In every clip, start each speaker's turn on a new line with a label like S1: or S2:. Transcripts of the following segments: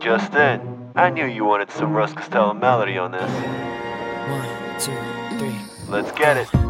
S1: Just then, I knew you wanted some Russ Costello melody on this.
S2: One, two, three.
S1: Let's get it.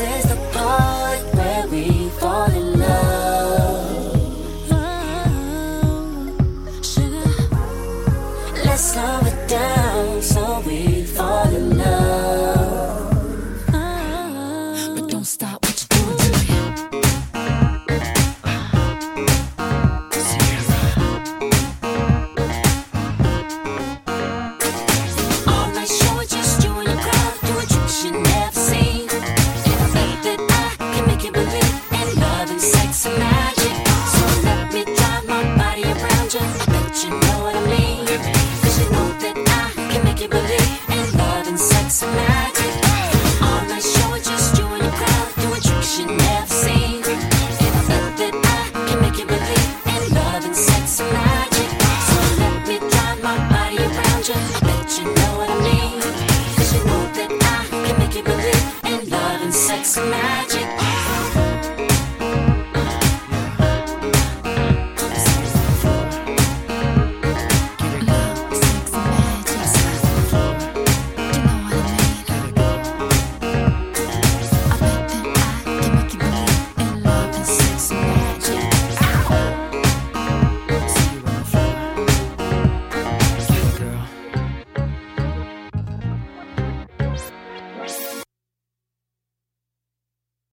S3: This is the part where we fall in love. Sugar. Let's slow it down so we fall in love. But don't stop what you're doing to me. All night, show it just you and your crowd. Do what you should never.